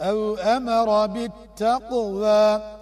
أو أمر بالتقوى.